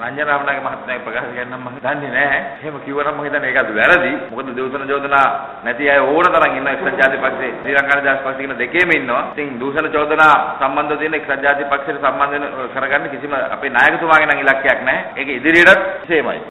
රංජන රාමනායක මහත්මයා ප්‍රකාශ කරනවා මම දන්නේ නැහැ. එහෙම කිව්වනම් මම හිතන්නේ ඒකත් වැරදි. මොකද දූෂණ චෝදනා නැති අය ඕන තරම් ඉන්නවා එක්සත් ජාතික පක්ෂේ ශ්‍රී ලංකා ජාතික පක්ෂේ කියන දෙකේම ඉන්නවා. ඉතින් දූෂණ චෝදනා සම්බන්ධ තියෙන එක්සත් ජාතික පක්ෂයට සම්බන්ධ කරගන්න කිසිම අපේ නායකතුමාගේ නම් ඉලක්කයක් නැහැ. ඒක ඉදිරියටත් සේමයි.